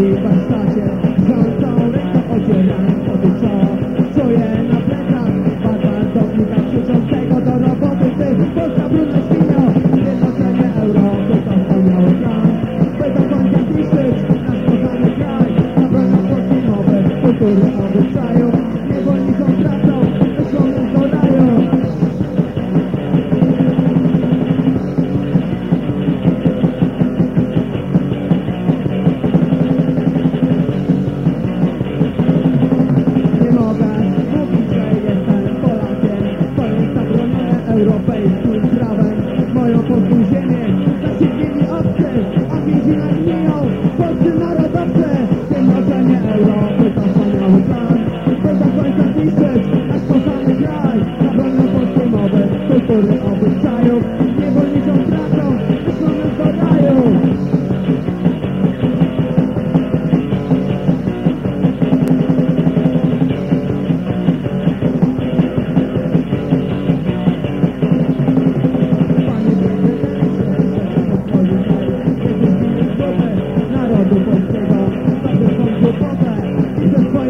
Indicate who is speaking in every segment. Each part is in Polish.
Speaker 1: i warsztacie Krącą ręką odzierane spoty czo Czuję na plecach Wartownika krzyczącego do roboty Ty, polska brudna świnio Zjednoczenie Europy to wspaniały plan By do nasz kochany kraj Zabronią Polski nowe europejskim prawem Moją polską ziemię zasiedlili obcy A więzi nad gniją polscy narodowcy Zjednoczenie Europy to wspaniały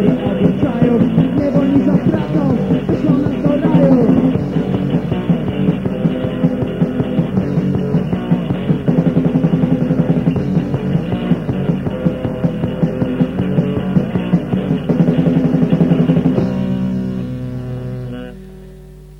Speaker 1: do końca